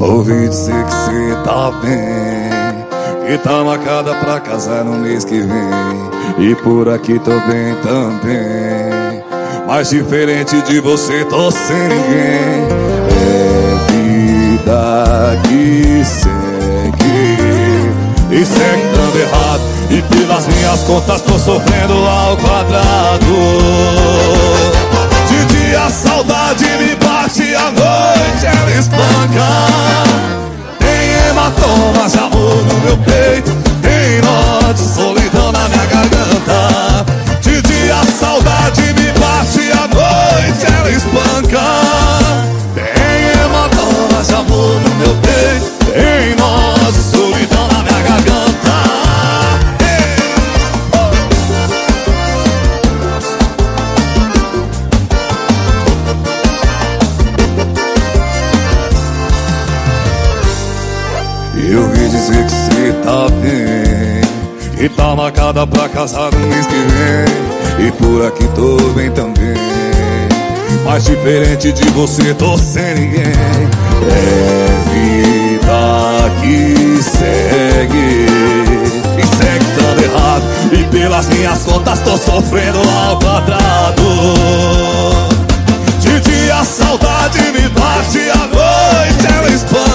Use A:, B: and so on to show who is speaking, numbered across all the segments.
A: Ouvi dizer que cê tá bem Que tá marcada pra casar no mês que vem. E por aqui tô bem também. Mas diferente de você tô sem ninguém. É vida que segue E segue dando errado. E pelas minhas contas tô sofrendo ao quadrado. De dia a saudade me bate à noite ela espanca Eu ouvi dizer que cê tá bem. Que tá marcada pra casar no mês que vem. E por aqui tô bem também. Mas diferente de você tô sem ninguém. É vida que segue. E segue dando errado. E pelas minhas contas tô sofrendo ao quadrado. De dia a saudade me bate à noite ela espanca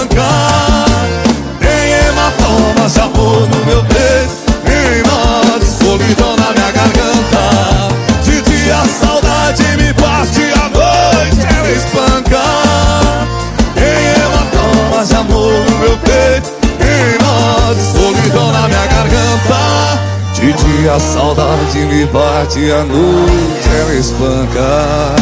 A: De dia a saudade me bate à noite ela espanca.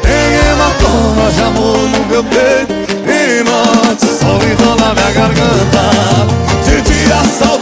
A: Tem hematomas de amor no meu peito Em nó de solidão na minha garganta. De dia a saudade